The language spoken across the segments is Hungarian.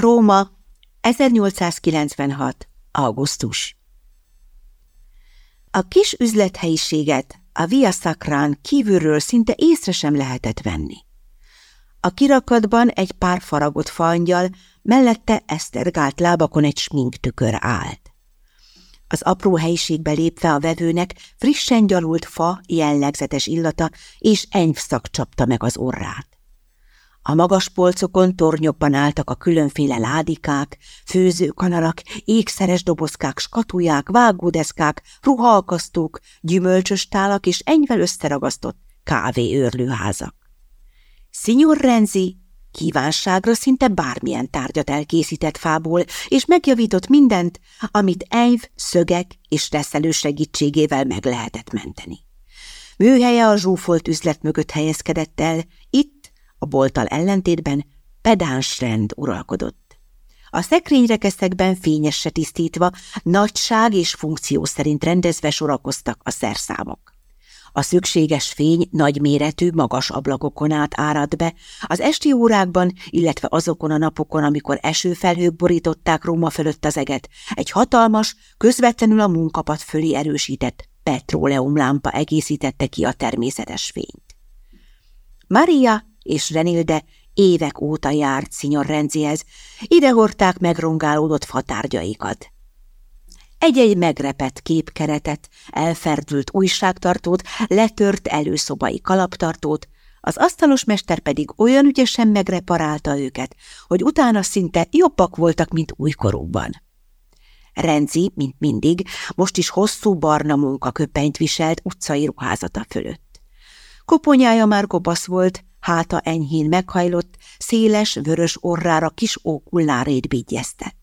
Róma, 1896. augusztus A kis üzlethelyiséget a Via Sacrán kívülről szinte észre sem lehetett venni. A kirakatban egy pár faragott fangyal, mellette esztergált lábakon egy sminktükör állt. Az apró helyiségbe lépve a vevőnek frissen gyalult fa jellegzetes illata és enyvszak csapta meg az orrát. A magas polcokon tornyokban álltak a különféle ládikák, főzőkanarak, ékszeres dobozkák, skatuják, vágódeszkák, ruhalkasztók, gyümölcsös tálak és enyvel összeragasztott kávéőrlőházak. Signor Renzi kívánságra szinte bármilyen tárgyat elkészített fából, és megjavított mindent, amit enyv, szögek és reszelő segítségével meg lehetett menteni. Műhelye a zsúfolt üzlet mögött helyezkedett el, itt a bolttal ellentétben pedáns rend uralkodott. A szekrényrekeszekben fényesre tisztítva, nagyság és funkció szerint rendezve sorakoztak a szerszámok. A szükséges fény nagyméretű, magas ablakokon át árad be, az esti órákban, illetve azokon a napokon, amikor esőfelhők borították Róma fölött az eget, egy hatalmas, közvetlenül a munkapad fölé erősített petróleumlámpa egészítette ki a természetes fényt. Maria és Renilde évek óta járt Szinyor Renzihez, ide hordták megrongálódott fatárgyaikat. Egy-egy megrepett képkeretet, elferdült újságtartót, letört előszobai kalaptartót, az asztalos mester pedig olyan ügyesen megreparálta őket, hogy utána szinte jobbak voltak, mint újkorúban. Renzi, mint mindig, most is hosszú barna munkaköpenyt viselt utcai ruházata fölött. Koponyája már kopasz volt, háta enyhén meghajlott, széles, vörös orrára kis ókullárét bigyeztett.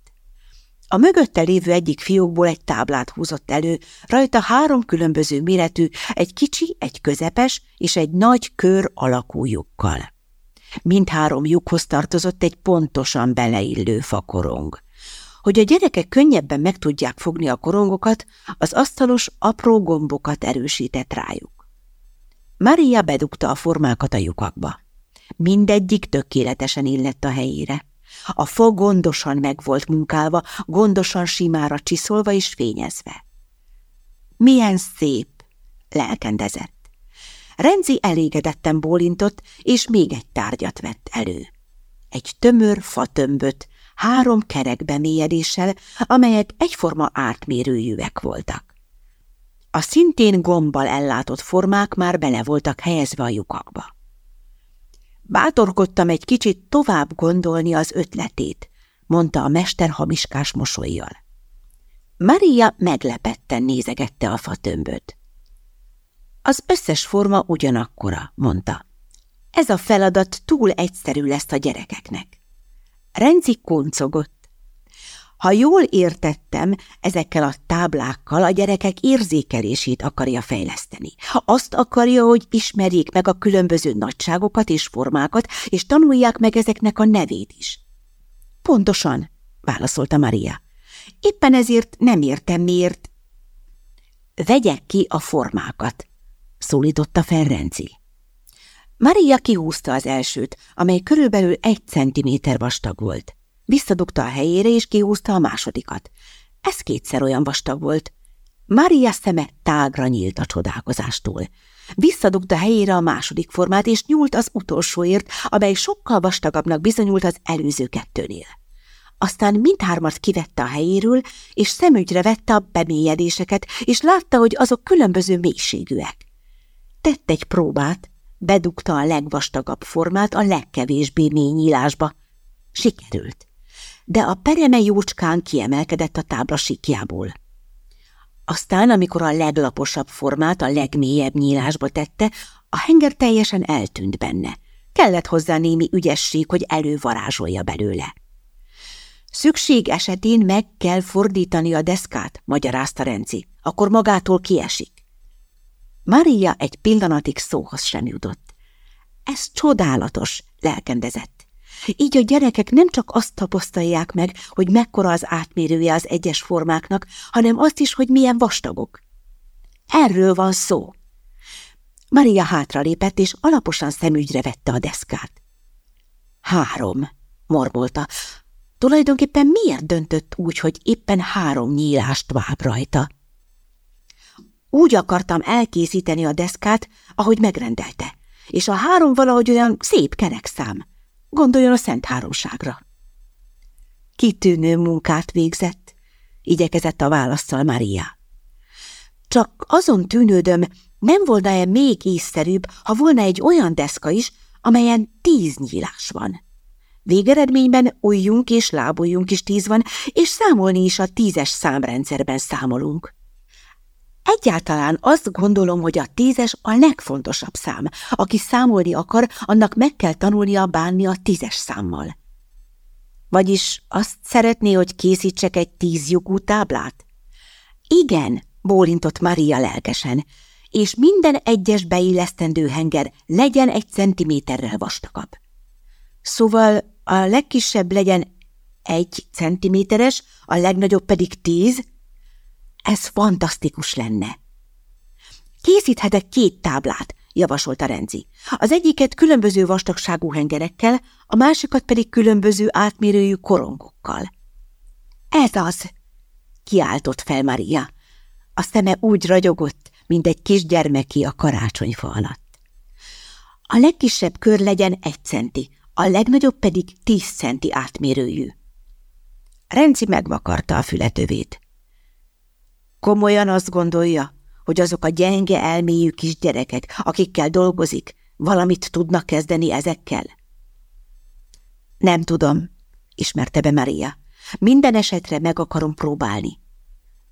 A mögötte lévő egyik fiókból egy táblát húzott elő, rajta három különböző méretű, egy kicsi, egy közepes és egy nagy kör alakú lyukkal. Mindhárom lyukhoz tartozott egy pontosan beleillő fakorong. Hogy a gyerekek könnyebben meg tudják fogni a korongokat, az asztalos apró gombokat erősített rájuk. Maria bedugta a formákat a lyukakba. Mindegyik tökéletesen illett a helyére. A fa gondosan meg volt munkálva, gondosan simára csiszolva és fényezve. Milyen szép! lelkendezett. Renzi elégedetten bólintott, és még egy tárgyat vett elő. Egy tömör fatömböt, három kerek bemélyedéssel, amelyek egyforma átmérőjűek voltak. A szintén gombbal ellátott formák már bele voltak helyezve a lyukakba. Bátorkodtam egy kicsit tovább gondolni az ötletét, mondta a mester hamiskás mosolyjal. Maria meglepetten nézegette a fatömböt. Az összes forma ugyanakkora, mondta. Ez a feladat túl egyszerű lesz a gyerekeknek. Renzi kuncogott. Ha jól értettem, ezekkel a táblákkal a gyerekek érzékelését akarja fejleszteni. Azt akarja, hogy ismerjék meg a különböző nagyságokat és formákat, és tanulják meg ezeknek a nevét is. Pontosan, válaszolta Maria. Éppen ezért nem értem, miért. Vegyek ki a formákat, szólította fel. Maria kihúzta az elsőt, amely körülbelül egy centiméter vastag volt. Visszadugta a helyére, és kihúzta a másodikat. Ez kétszer olyan vastag volt. Mária szeme tágra nyílt a csodálkozástól. Visszadugta helyére a második formát, és nyúlt az utolsóért, amely sokkal vastagabbnak bizonyult az előző kettőnél. Aztán mindhármat kivette a helyéről, és szemügyre vette a bemélyedéseket, és látta, hogy azok különböző mélységűek. Tett egy próbát, bedugta a legvastagabb formát a legkevésbé mély nyílásba. Sikerült de a pereme jócskán kiemelkedett a tábla sikjából. Aztán, amikor a leglaposabb formát a legmélyebb nyílásba tette, a henger teljesen eltűnt benne. Kellett hozzá némi ügyesség, hogy elővarázsolja belőle. Szükség esetén meg kell fordítani a deszkát, magyarázta Renci, akkor magától kiesik. Maria egy pillanatig szóhoz sem jutott. Ez csodálatos, lelkendezett. Így a gyerekek nem csak azt tapasztalják meg, hogy mekkora az átmérője az egyes formáknak, hanem azt is, hogy milyen vastagok. Erről van szó. Maria hátralépett, és alaposan szemügyre vette a deszkát. Három, morbolta. Tulajdonképpen miért döntött úgy, hogy éppen három nyílást vág rajta? Úgy akartam elkészíteni a deszkát, ahogy megrendelte, és a három valahogy olyan szép kerekszám. Gondoljon a Szent Háromságra. Kitűnő munkát végzett, igyekezett a válaszsal Maria. Csak azon tűnődöm, nem volna-e még észszerűbb, ha volna egy olyan deszka is, amelyen tíz nyílás van. Végeredményben ujjunk és lábuljunk is tíz van, és számolni is a tízes számrendszerben számolunk. Egyáltalán azt gondolom, hogy a tízes a legfontosabb szám. Aki számolni akar, annak meg kell tanulnia bánni a tízes számmal. Vagyis azt szeretné, hogy készítsek egy tízjukú táblát? Igen, bólintott Maria lelkesen, és minden egyes beillesztendő henger legyen egy centiméterrel vastagabb. Szóval a legkisebb legyen egy centiméteres, a legnagyobb pedig tíz? Ez fantasztikus lenne. Készíthetek két táblát, javasolta Renzi. Az egyiket különböző vastagságú hengerekkel, a másikat pedig különböző átmérőjű korongokkal. Ez az, kiáltott fel Maria. A szeme úgy ragyogott, mint egy kisgyermeki a karácsonyfa alatt. A legkisebb kör legyen egy centi, a legnagyobb pedig tíz centi átmérőjű. Renci megvakarta a fületövét. Komolyan azt gondolja, hogy azok a gyenge elmélyű kisgyerekek, akikkel dolgozik, valamit tudnak kezdeni ezekkel? Nem tudom, ismerte be Maria. Minden esetre meg akarom próbálni.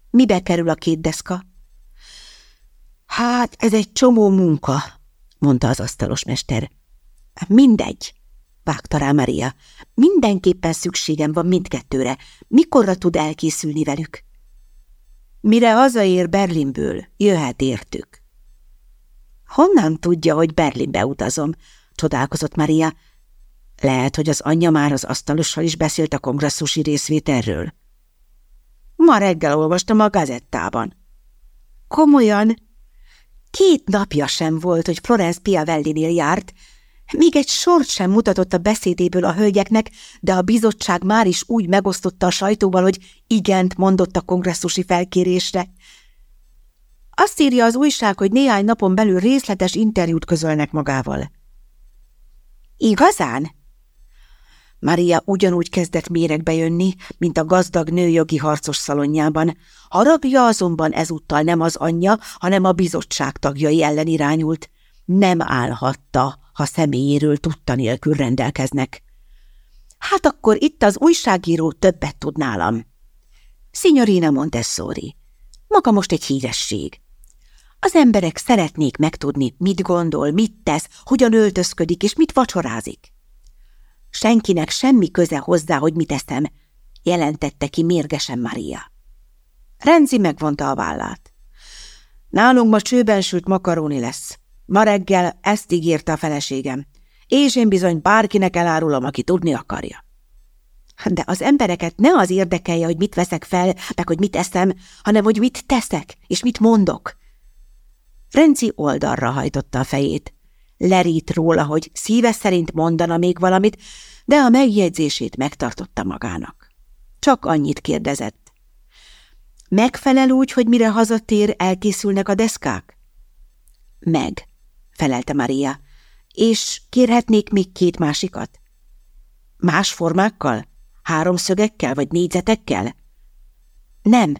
Mibe kerül a két deszka? Hát, ez egy csomó munka, mondta az asztalos mester. Mindegy, vágta rá Maria. Mindenképpen szükségem van mindkettőre. Mikorra tud elkészülni velük? Mire hazaér Berlinből, jöhet értük. Honnan tudja, hogy Berlinbe utazom? csodálkozott Maria. Lehet, hogy az anyja már az asztalossal is beszélt a kongresszusi részvételről. Ma reggel olvastam a gazettában. Komolyan? Két napja sem volt, hogy Florence Piavellinél járt, még egy sort sem mutatott a beszédéből a hölgyeknek, de a bizottság már is úgy megosztotta a sajtóval, hogy igent mondott a kongresszusi felkérésre. Azt írja az újság, hogy néhány napon belül részletes interjút közölnek magával. Igazán? Maria ugyanúgy kezdett méregbe jönni, mint a gazdag nőjogi harcos szalonjában. Haragja azonban ezúttal nem az anyja, hanem a bizottság tagjai ellen irányult. Nem állhatta, ha személyéről tudta nélkül rendelkeznek. Hát akkor itt az újságíró többet tud nálam. Signorina Montessori, maga most egy híresség. Az emberek szeretnék megtudni, mit gondol, mit tesz, hogyan öltözködik és mit vacsorázik. Senkinek semmi köze hozzá, hogy mit eszem, jelentette ki mérgesen Maria. Renzi megvonta a vállát. Nálunk ma csőben sült makaróni lesz. Ma reggel ezt ígérte a feleségem, és én bizony bárkinek elárulom, aki tudni akarja. De az embereket ne az érdekelje, hogy mit veszek fel, meg hogy mit eszem, hanem hogy mit teszek, és mit mondok. Renci oldalra hajtotta a fejét. Lerít róla, hogy szíve szerint mondana még valamit, de a megjegyzését megtartotta magának. Csak annyit kérdezett. Megfelel úgy, hogy mire hazatér, elkészülnek a deszkák? Meg, felelte Maria. És kérhetnék még két másikat? Más formákkal? Háromszögekkel vagy négyzetekkel? Nem,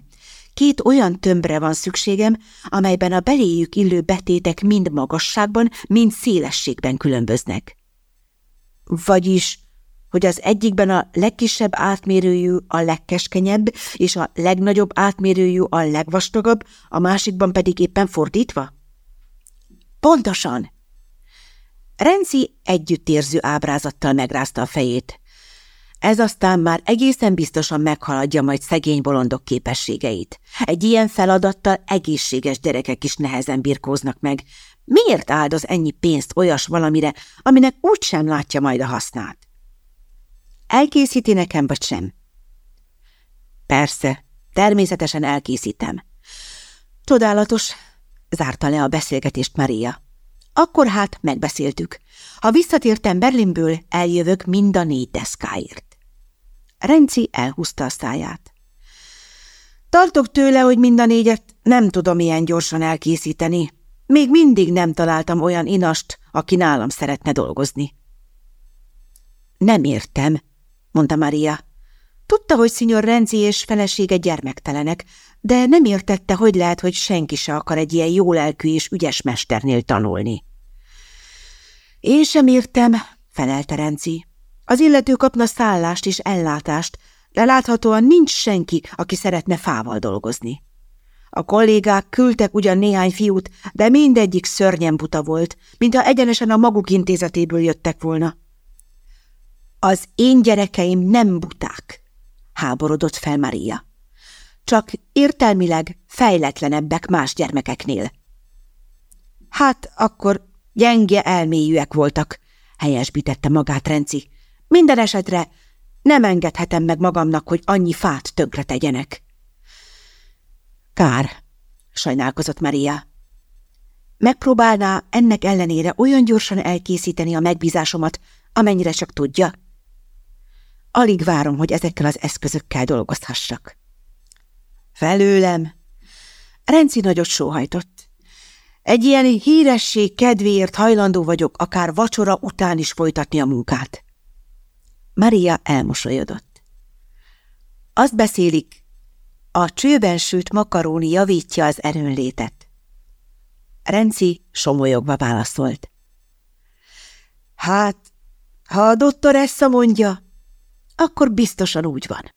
két olyan tömbre van szükségem, amelyben a beléjük illő betétek mind magasságban, mind szélességben különböznek. Vagyis, hogy az egyikben a legkisebb átmérőjű a legkeskenyebb, és a legnagyobb átmérőjű a legvastagabb, a másikban pedig éppen fordítva? Pontosan! Renzi együttérző ábrázattal megrázta a fejét. Ez aztán már egészen biztosan meghaladja majd szegény bolondok képességeit. Egy ilyen feladattal egészséges gyerekek is nehezen birkóznak meg. Miért áldoz ennyi pénzt olyas valamire, aminek úgy sem látja majd a hasznát? Elkészíti nekem, vagy sem? Persze, természetesen elkészítem. Csodálatos, zárta le a beszélgetést Maria. Akkor hát megbeszéltük. Ha visszatértem Berlinből, eljövök mind a négy deszkáért. Renci elhúzta a száját. Tartok tőle, hogy mind a négyet nem tudom ilyen gyorsan elkészíteni. Még mindig nem találtam olyan inast, aki nálam szeretne dolgozni. Nem értem, mondta Maria. Tudta, hogy szinyor Renzi és felesége gyermektelenek, de nem értette, hogy lehet, hogy senki se akar egy ilyen jólelkű és ügyes mesternél tanulni. Én sem értem, felelte Renzi. Az illető kapna szállást és ellátást, de láthatóan nincs senki, aki szeretne fával dolgozni. A kollégák küldtek ugyan néhány fiút, de mindegyik szörnyen buta volt, mintha egyenesen a maguk intézetéből jöttek volna. Az én gyerekeim nem buták, háborodott fel Maria. Csak értelmileg fejletlenebbek más gyermekeknél. Hát akkor gyenge elmélyűek voltak, helyesbítette magát Renci. Minden esetre nem engedhetem meg magamnak, hogy annyi fát tönkre tegyenek. Kár, sajnálkozott Maria. Megpróbálná ennek ellenére olyan gyorsan elkészíteni a megbízásomat, amennyire csak tudja? Alig várom, hogy ezekkel az eszközökkel dolgozhassak. Felőlem. Renci nagyot sóhajtott. Egy ilyen híresség kedvéért hajlandó vagyok akár vacsora után is folytatni a munkát. Maria elmosolyodott. Azt beszélik, a csőben sült makaróni javítja az erőnlétet. Renci somolyogva válaszolt. Hát, ha a ezt mondja, akkor biztosan úgy van.